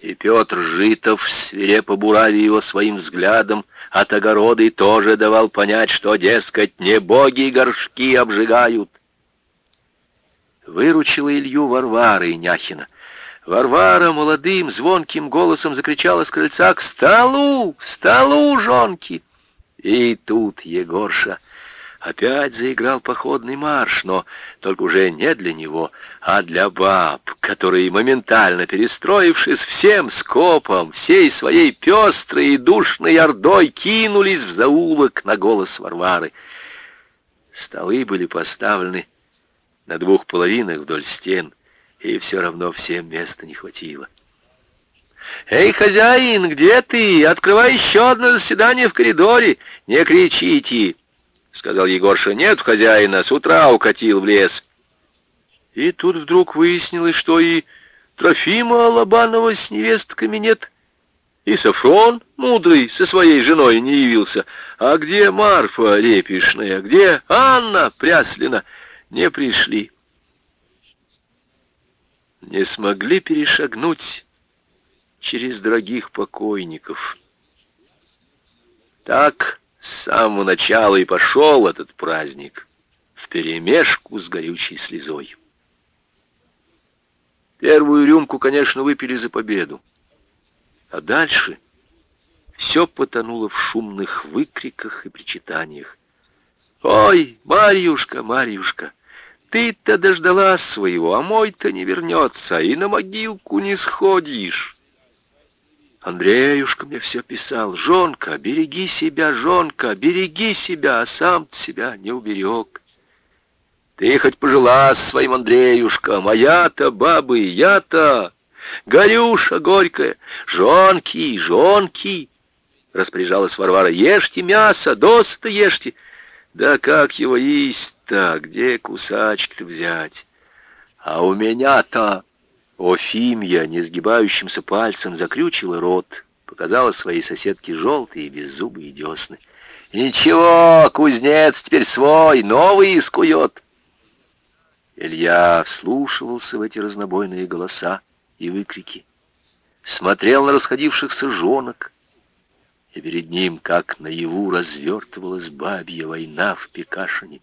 И Петр Житов, свирепо бурави его своим взглядом, от огороды тоже давал понять, что, дескать, не боги горшки обжигают. Выручила Илью Варвара Иняхина. Варвара молодым, звонким голосом закричала с крыльца «К столу! К столу, жонки!» И тут Егорша опять заиграл походный марш, но только уже не для него, а для баб, которые, моментально перестроившись всем скопом, всей своей пестрой и душной ордой, кинулись в заулок на голос Варвары. Столы были поставлены на двух половинах вдоль стен, и все равно всем места не хватило. «Эй, хозяин, где ты? Открывай еще одно заседание в коридоре! Не кричите!» Сказал Егорша. «Нет хозяина, с утра укатил в лес». И тут вдруг выяснилось, что и Трофима Алабанова с невестками нет, и Сафрон, мудрый, со своей женой не явился. А где Марфа Репишная, где Анна Пряслина, не пришли. Не смогли перешагнуть через дорогих покойников. Так с самого начала и пошел этот праздник вперемешку с горючей слезой. Первую рюмку, конечно, выпили за победу. А дальше все потонуло в шумных выкриках и причитаниях. «Ой, Марьюшка, Марьюшка, ты-то дождалась своего, а мой-то не вернется, и на могилку не сходишь». Андреюшка мне все писал. Жонка, береги себя, жонка, береги себя, а сам себя не уберег. Ты хоть пожила с своим Андреюшком, а я-то, бабы, я-то, горюша горькая, жонки, жонки, распоряжалась Варвара, ешьте мясо, доста ешьте. Да как его есть-то, где кусачки-то взять? А у меня-то Офимья несгибающимся пальцем закрючила рот, показала своей соседке желтые беззубые десны. «Ничего, кузнец теперь свой, новый искует!» Илья вслушивался в эти разнобойные голоса и выкрики, смотрел на расходившихся жонок, и перед ним, как наяву, развертывалась бабья война в Пекашине.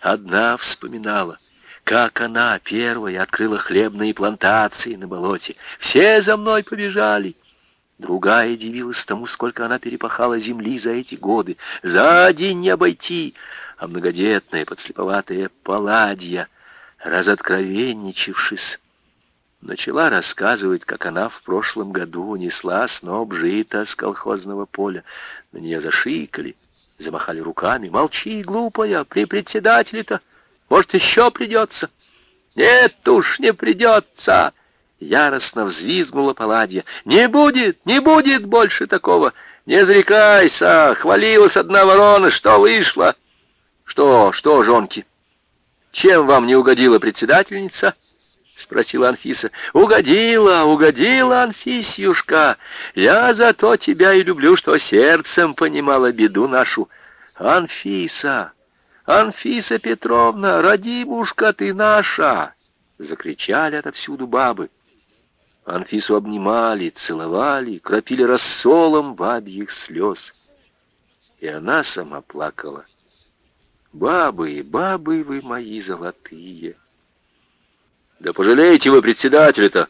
Одна вспоминала — как она первая открыла хлебные плантации на болоте. Все за мной побежали. Другая дивилась тому, сколько она перепахала земли за эти годы. За день не обойти. А многодетная, подслеповатая Палладья, разоткровенничавшись, начала рассказывать, как она в прошлом году унесла сноп жита с колхозного поля. На нее зашикали, замахали руками. «Молчи, глупая, при председателе-то!» Может, еще придется? Нет уж, не придется. Яростно взвизгнула Паладья. Не будет, не будет больше такого. Не зарекайся, хвалилась одна ворона, что вышло. Что, что, жонки? Чем вам не угодила председательница? Спросила Анфиса. Угодила, угодила, Анфисюшка. Я зато тебя и люблю, что сердцем понимала беду нашу. Анфиса, «Анфиса Петровна, родимушка ты наша!» Закричали отовсюду бабы. Анфису обнимали, целовали, кропили рассолом бабьих слез. И она сама плакала. «Бабы, бабы вы мои золотые!» «Да пожалейте вы председателя-то!»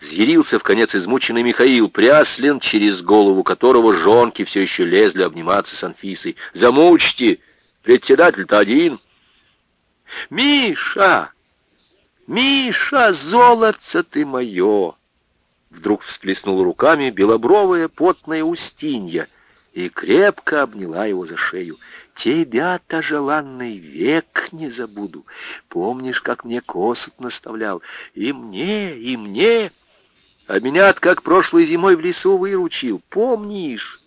Взъярился в конец измученный Михаил Пряслин, через голову которого жонки все еще лезли обниматься с Анфисой. «Замучьте!» Председатель-то один. Миша! Миша, золотце ты мое! Вдруг всплеснул руками белобровая потная Устинья и крепко обняла его за шею. Тебя-то, желанный, век не забуду. Помнишь, как мне косут наставлял? И мне, и мне. А меня как прошлой зимой в лесу выручил. Помнишь?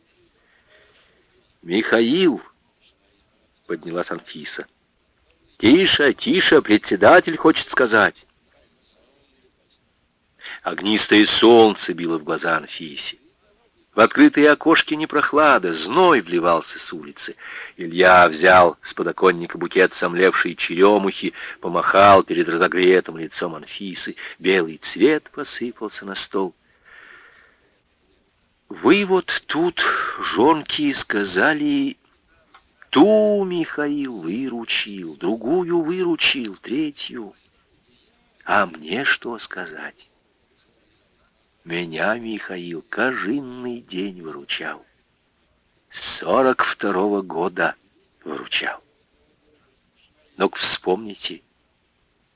Михаил поднялась Анфиса. «Тише, тише, председатель хочет сказать». Огнистое солнце било в глаза Анфисе. В открытые окошки не прохлада, зной вливался с улицы. Илья взял с подоконника букет сомлевшей черемухи, помахал перед разогретым лицом Анфисы. Белый цвет посыпался на стол. Вы вот тут, жонки, сказали, ту Михаил выручил, другую выручил, третью. А мне что сказать? Меня Михаил кажинный день выручал. Сорок второго года выручал. Но-ка вспомните,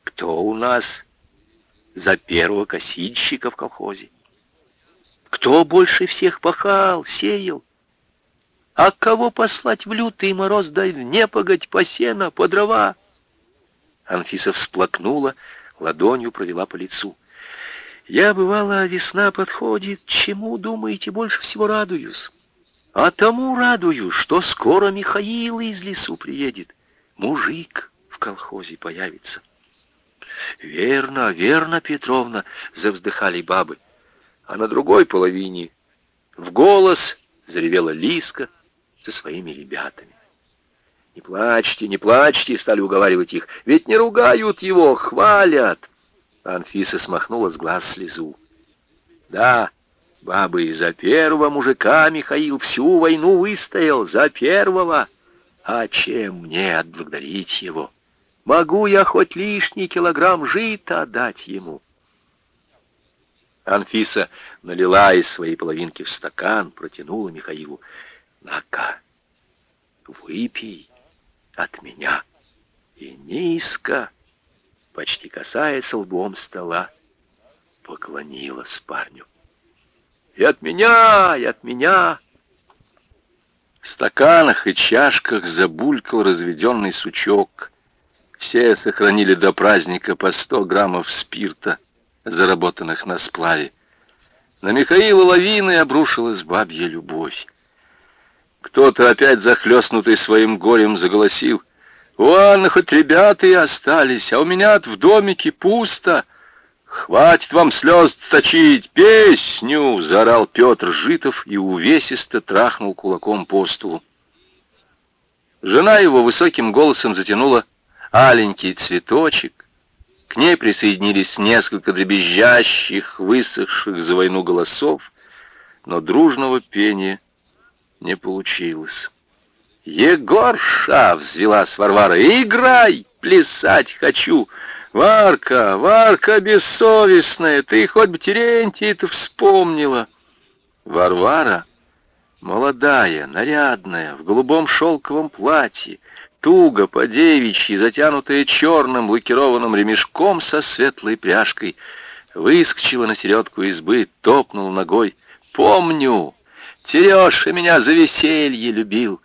кто у нас за первого косильщика в колхозе? Кто больше всех пахал, сеял? А кого послать в лютый мороз, да в непогодь по сено, по дрова? Анфиса всплакнула, ладонью провела по лицу. Я, бывала, весна подходит, чему, думаете, больше всего радуюсь? А тому радуюсь, что скоро Михаил из лесу приедет. Мужик в колхозе появится. Верно, верно, Петровна, завздыхали бабы. А на другой половине в голос заревела Лиска со своими ребятами. «Не плачьте, не плачьте!» — стали уговаривать их. «Ведь не ругают его, хвалят!» Анфиса смахнула с глаз слезу. «Да, бабы, за первого мужика Михаил всю войну выстоял, за первого. А чем мне отблагодарить его? Могу я хоть лишний килограмм жита отдать ему?» Анфиса налила из своей половинки в стакан, протянула Михаилу. «На-ка, выпей от меня». И низко, почти касаясь лбом стола, поклонилась парню. «И от меня, и от меня!» В стаканах и чашках забулькал разведенный сучок. Все сохранили до праздника по сто граммов спирта — заработанных на сплаве. На Михаила лавиной обрушилась бабья любовь. Кто-то опять захлестнутый своим горем заголосил. «У Анны хоть ребята и остались, а у меня в домике пусто. Хватит вам слез точить, песню!» — заорал Петр Житов и увесисто трахнул кулаком по столу. Жена его высоким голосом затянула аленький цветочек, к ней присоединились несколько дребезжащих, высохших за войну голосов, но дружного пения не получилось. «Егорша!» — взвелась Варвара. «Играй! Плясать хочу!» «Варка, Варка бессовестная, ты хоть бы Терентия-то вспомнила!» Варвара, молодая, нарядная, в голубом шелковом платье, туго по девичьи, затянутая черным лакированным ремешком со светлой пряжкой, выскочила на середку избы, топнул ногой. «Помню, Тереша меня за веселье любил.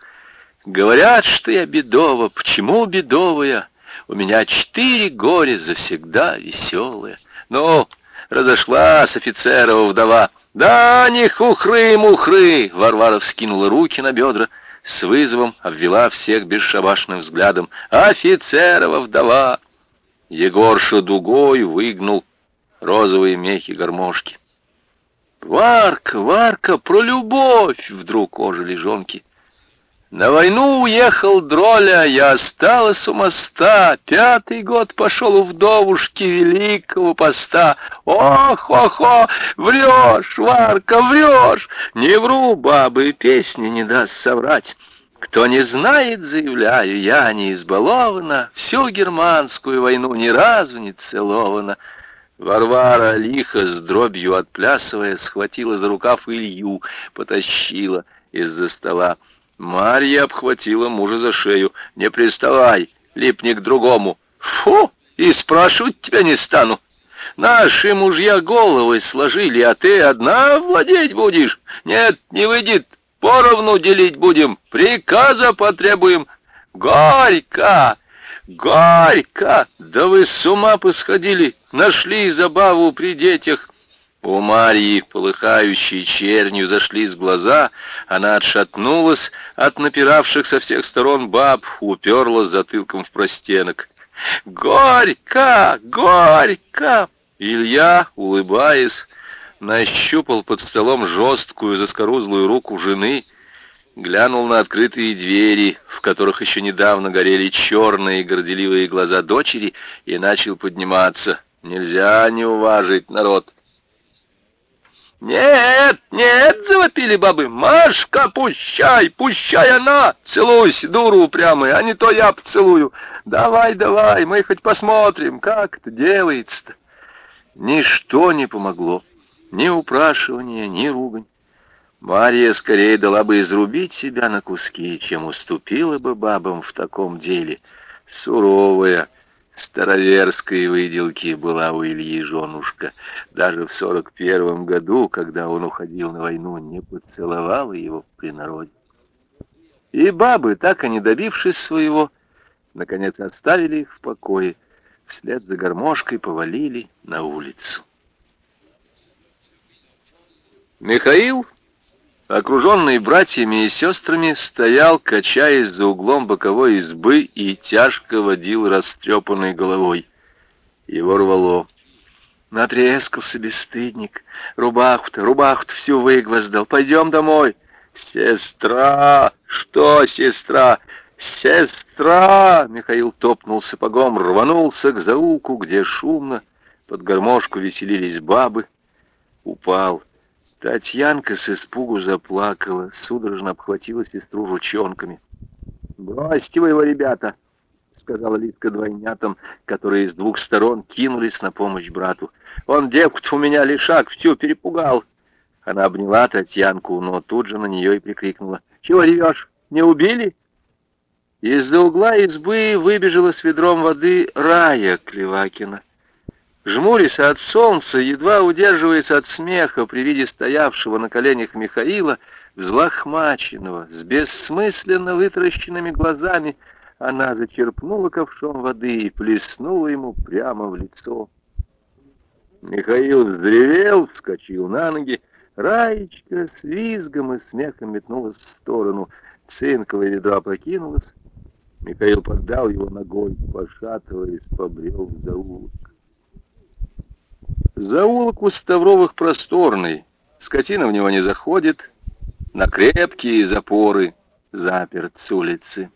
Говорят, что я бедова. Почему бедовая? У меня четыре горя завсегда веселая. Ну, разошлась офицерова вдова. Да, не хухры-мухры!» Варвара вскинула руки на бедра — с вызовом обвела всех бесшабашным взглядом. «Офицерова вдова!» Егорша дугой выгнул розовые мехи гармошки. «Варка, Варка, про любовь!» — вдруг ожили жонки. На войну уехал Дроля, я осталась у моста. Пятый год пошел у вдовушки великого поста. Ох, ох, ох, врешь, Варка, врешь. Не вру, бабы, песни не даст соврать. Кто не знает, заявляю, я не избалована, Всю германскую войну ни разу не целована. Варвара, лихо с дробью отплясывая, схватила за рукав Илью, потащила из-за стола. Марья обхватила мужа за шею. «Не приставай, липни к другому». «Фу! И спрашивать тебя не стану. Наши мужья головы сложили, а ты одна владеть будешь. Нет, не выйдет. Поровну делить будем. Приказа потребуем. Горько! Горько! Да вы с ума посходили. Нашли забаву при детях. У Марьи, полыхающей чернью, зашлись глаза, она отшатнулась от напиравших со всех сторон баб, уперлась затылком в простенок. «Горько! Горько!» Илья, улыбаясь, нащупал под столом жесткую заскорузлую руку жены, глянул на открытые двери, в которых еще недавно горели черные горделивые глаза дочери, и начал подниматься. «Нельзя не уважить народ!» «Нет, нет!» — завопили бабы. «Машка, пущай, пущай она! Целуйся, дуру упрямая, а не то я поцелую! Давай, давай, мы хоть посмотрим, как это делается-то!» Ничто не помогло, ни упрашивание, ни ругань. Мария скорее дала бы изрубить себя на куски, чем уступила бы бабам в таком деле. Суровая, староверской выделки была у Ильи женушка. Даже в сорок первом году, когда он уходил на войну, не поцеловала его при народе. И бабы, так и не добившись своего, наконец оставили их в покое, вслед за гармошкой повалили на улицу. Михаил окруженный братьями и сестрами, стоял, качаясь за углом боковой избы и тяжко водил растрепанной головой. Его рвало. Натрескался бесстыдник. Рубаху-то, рубаху-то всю выгвоздал. Пойдем домой. Сестра! Что, сестра? Сестра! Михаил топнул сапогом, рванулся к заулку, где шумно под гармошку веселились бабы. Упал. Татьянка с испугу заплакала, судорожно обхватила сестру ручонками. «Бросьте вы его, ребята!» — сказала Литка двойнятам, которые с двух сторон кинулись на помощь брату. «Он девку-то у меня лишак всю перепугал!» Она обняла Татьянку, но тут же на нее и прикрикнула. «Чего ревешь? Не убили?» Из-за угла избы выбежала с ведром воды Рая Клевакина. Жмурясь от солнца, едва удерживаясь от смеха при виде стоявшего на коленях Михаила, взлохмаченного, с бессмысленно вытаращенными глазами, она зачерпнула ковшом воды и плеснула ему прямо в лицо. Михаил взревел, вскочил на ноги. Раечка с визгом и смехом метнулась в сторону. Цинковое ведро опрокинулось. Михаил поддал его ногой, пошатываясь, побрел в заулок. Заулок у Ставровых просторный, скотина в него не заходит, на крепкие запоры заперт с улицы.